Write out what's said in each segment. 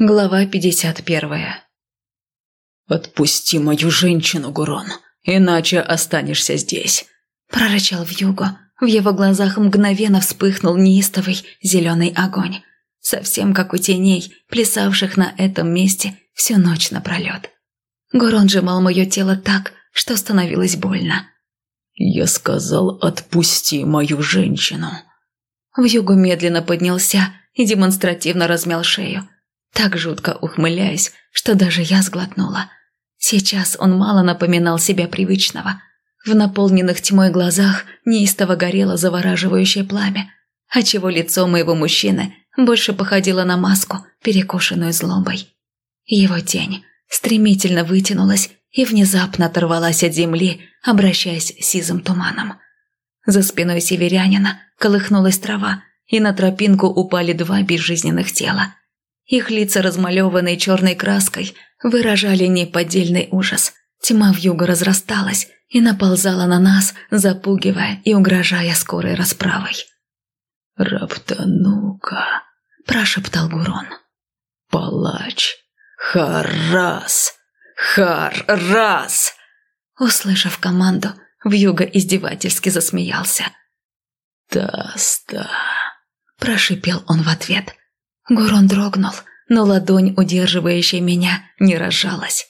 Глава 51 «Отпусти мою женщину, Гурон, иначе останешься здесь», – прорычал Вьюго. В его глазах мгновенно вспыхнул неистовый зеленый огонь, совсем как у теней, плясавших на этом месте всю ночь напролет. Гурон сжимал мое тело так, что становилось больно. «Я сказал, отпусти мою женщину». Вьюго медленно поднялся и демонстративно размял шею – так жутко ухмыляясь, что даже я сглотнула. Сейчас он мало напоминал себя привычного. В наполненных тьмой глазах неистово горело завораживающее пламя, отчего лицо моего мужчины больше походило на маску, перекошенную злобой. Его тень стремительно вытянулась и внезапно оторвалась от земли, обращаясь сизым туманом. За спиной северянина колыхнулась трава, и на тропинку упали два безжизненных тела. Их лица, размалеванные черной краской, выражали неподдельный ужас. Тьма в юго разрасталась и наползала на нас, запугивая и угрожая скорой расправой. «Раптанука», – прошептал Гурон. «Палач! Харрас! Харрас!» Услышав команду, Вьюга издевательски засмеялся. «Таста!» – прошипел он в ответ. Гурон дрогнул, но ладонь, удерживающая меня, не разжалась.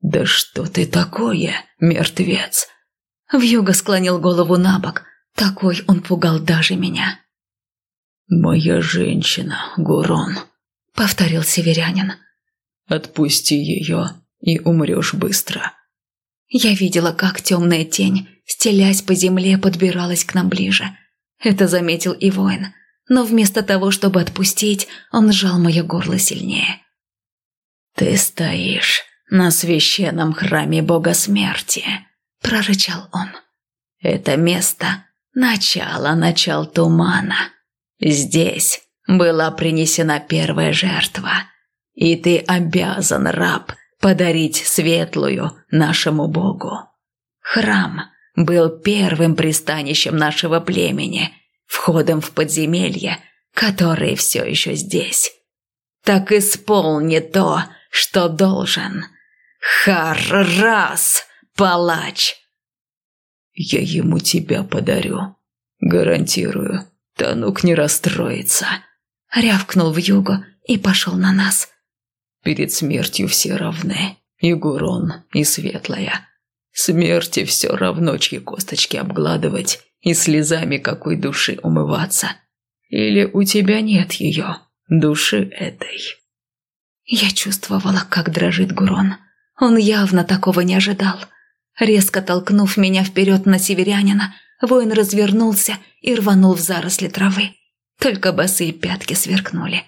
«Да что ты такое, мертвец?» Вьюга склонил голову на бок. Такой он пугал даже меня. «Моя женщина, Гурон», — повторил северянин. «Отпусти ее, и умрешь быстро». Я видела, как темная тень, стелясь по земле, подбиралась к нам ближе. Это заметил и воин — но вместо того, чтобы отпустить, он сжал мое горло сильнее. «Ты стоишь на священном храме Бога Смерти», – прорычал он. «Это место – начало начал тумана. Здесь была принесена первая жертва, и ты обязан, раб, подарить светлую нашему Богу. Храм был первым пристанищем нашего племени – входом в подземелье, которые все еще здесь. Так исполни то, что должен. Хар-раз, палач!» «Я ему тебя подарю. Гарантирую, Танук не расстроится», — рявкнул в юго и пошел на нас. «Перед смертью все равны, и Гурон, и Светлая. Смерти все равно, чьи косточки обгладывать и слезами какой души умываться. Или у тебя нет ее, души этой?» Я чувствовала, как дрожит Гурон. Он явно такого не ожидал. Резко толкнув меня вперед на северянина, воин развернулся и рванул в заросли травы. Только босые пятки сверкнули.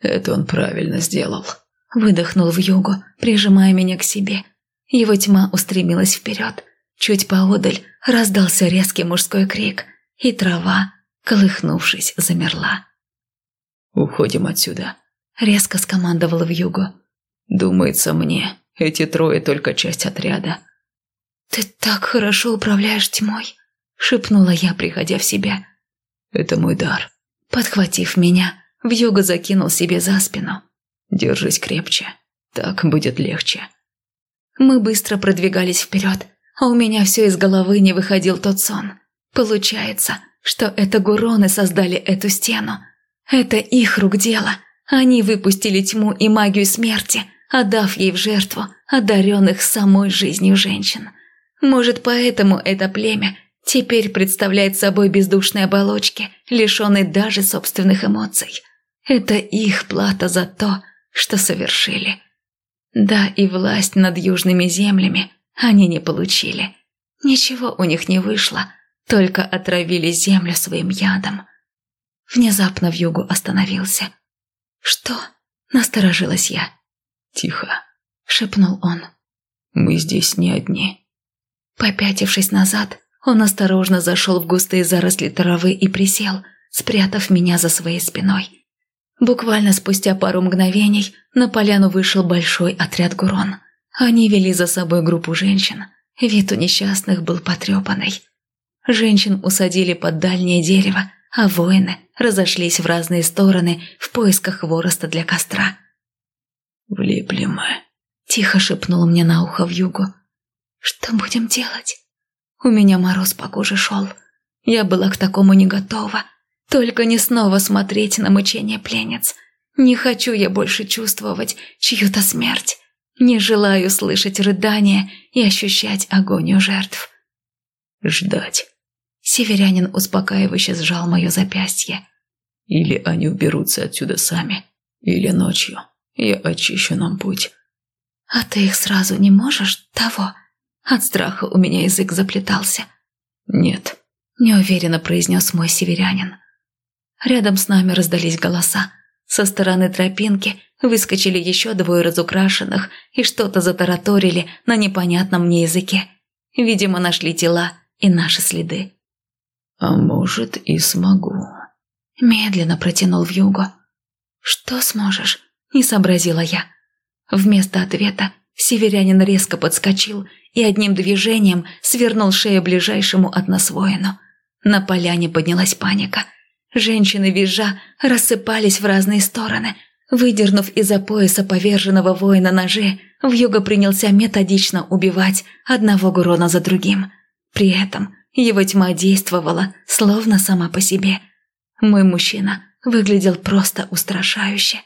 «Это он правильно сделал», — выдохнул в югу, прижимая меня к себе. Его тьма устремилась вперед. Чуть поодаль раздался резкий мужской крик, и трава, колыхнувшись, замерла. «Уходим отсюда», — резко скомандовал в югу. «Думается мне, эти трое только часть отряда». «Ты так хорошо управляешь тьмой», — шепнула я, приходя в себя. «Это мой дар». Подхватив меня, Вьюга закинул себе за спину. «Держись крепче, так будет легче». Мы быстро продвигались вперед, а у меня все из головы не выходил тот сон. Получается, что это гуроны создали эту стену. Это их рук дело. Они выпустили тьму и магию смерти, отдав ей в жертву одаренных самой жизнью женщин. Может, поэтому это племя теперь представляет собой бездушные оболочки, лишенные даже собственных эмоций. Это их плата за то, что совершили. Да, и власть над южными землями они не получили. Ничего у них не вышло, только отравили землю своим ядом. Внезапно в югу остановился. «Что?» – насторожилась я. «Тихо», – шепнул он. «Мы здесь не одни». Попятившись назад, он осторожно зашел в густые заросли травы и присел, спрятав меня за своей спиной. Буквально спустя пару мгновений на поляну вышел большой отряд гурон. Они вели за собой группу женщин. Вид у несчастных был потрепанный. Женщин усадили под дальнее дерево, а воины разошлись в разные стороны в поисках хвороста для костра. «Влипли мы», – тихо шепнул мне на ухо в югу. «Что будем делать?» У меня мороз по коже шел. Я была к такому не готова. Только не снова смотреть на мучение пленниц. Не хочу я больше чувствовать чью-то смерть. Не желаю слышать рыдания и ощущать агонию жертв. Ждать. Северянин успокаивающе сжал мое запястье. Или они уберутся отсюда сами, или ночью. Я очищу нам путь. А ты их сразу не можешь, того? От страха у меня язык заплетался. Нет. Неуверенно произнес мой северянин. Рядом с нами раздались голоса. Со стороны тропинки выскочили еще двое разукрашенных и что-то затараторили на непонятном мне языке. Видимо, нашли тела и наши следы. «А может, и смогу», – медленно протянул в югу. «Что сможешь?» – не сообразила я. Вместо ответа северянин резко подскочил и одним движением свернул шею ближайшему от нас воину. На поляне поднялась паника – Женщины визжа рассыпались в разные стороны. Выдернув из-за пояса поверженного воина ножи, Вьюга принялся методично убивать одного Гурона за другим. При этом его тьма действовала, словно сама по себе. Мой мужчина выглядел просто устрашающе.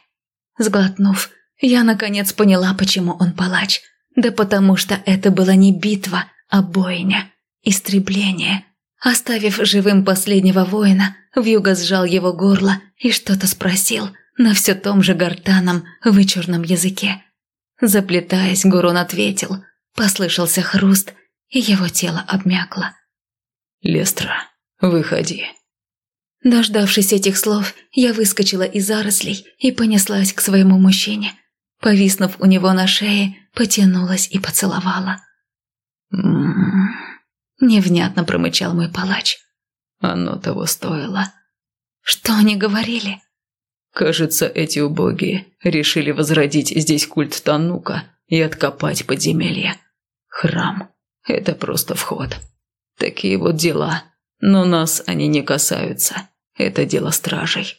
Сглотнув, я наконец поняла, почему он палач. Да потому что это была не битва, а бойня, истребление – Оставив живым последнего воина, Вьюга сжал его горло и что-то спросил на все том же гортаном вычурном языке. Заплетаясь, Гурон ответил. Послышался хруст, и его тело обмякло. «Лестра, выходи». Дождавшись этих слов, я выскочила из зарослей и понеслась к своему мужчине. Повиснув у него на шее, потянулась и поцеловала. «М-м-м», Невнятно промычал мой палач. Оно того стоило. Что они говорили? Кажется, эти убогие решили возродить здесь культ Танука и откопать подземелье. Храм – это просто вход. Такие вот дела. Но нас они не касаются. Это дело стражей.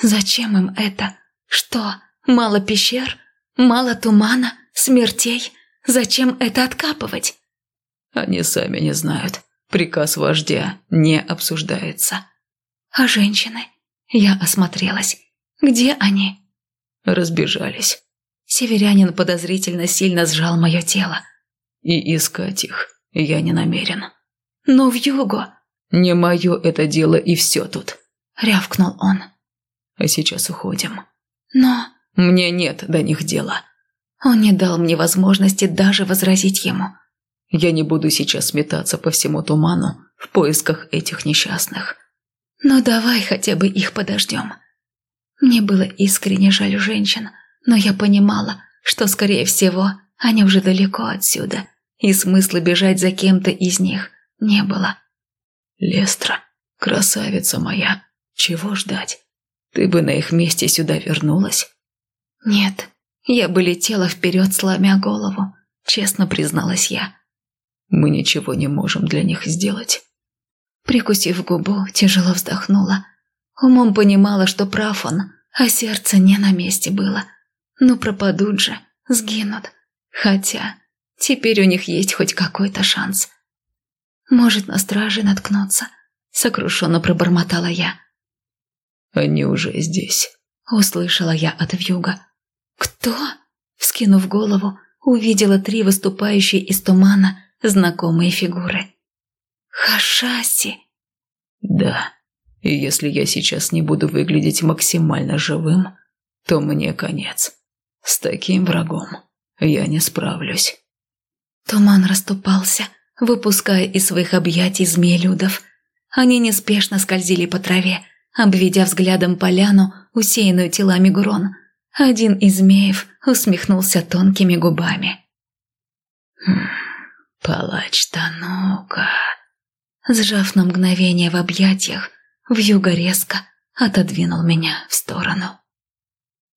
Зачем им это? Что, мало пещер? Мало тумана? Смертей? Зачем это откапывать? Они сами не знают. Приказ вождя не обсуждается. А женщины? Я осмотрелась. Где они? Разбежались. Северянин подозрительно сильно сжал мое тело. И искать их я не намерен. Но в югу... Не мое это дело и все тут. Рявкнул он. А сейчас уходим. Но... Мне нет до них дела. Он не дал мне возможности даже возразить ему. Я не буду сейчас метаться по всему туману в поисках этих несчастных. Но давай хотя бы их подождем. Мне было искренне жаль женщин, но я понимала, что, скорее всего, они уже далеко отсюда, и смысла бежать за кем-то из них не было. «Лестра, красавица моя, чего ждать? Ты бы на их месте сюда вернулась?» «Нет, я бы летела вперед, сломя голову», честно призналась я. Мы ничего не можем для них сделать». Прикусив губу, тяжело вздохнула. Умом понимала, что прав он, а сердце не на месте было. Ну пропадут же, сгинут. Хотя теперь у них есть хоть какой-то шанс. Может, на страже наткнуться, сокрушенно пробормотала я. «Они уже здесь», — услышала я от вьюга. «Кто?» — вскинув голову, увидела три выступающие из тумана знакомые фигуры. «Хашаси!» «Да, и если я сейчас не буду выглядеть максимально живым, то мне конец. С таким врагом я не справлюсь». Туман расступался, выпуская из своих объятий змеелюдов. Они неспешно скользили по траве, обведя взглядом поляну, усеянную телами гурон. Один из змеев усмехнулся тонкими губами. «Хм...» «Палач Танука!» Сжав на мгновение в объятиях, вьюга резко отодвинул меня в сторону.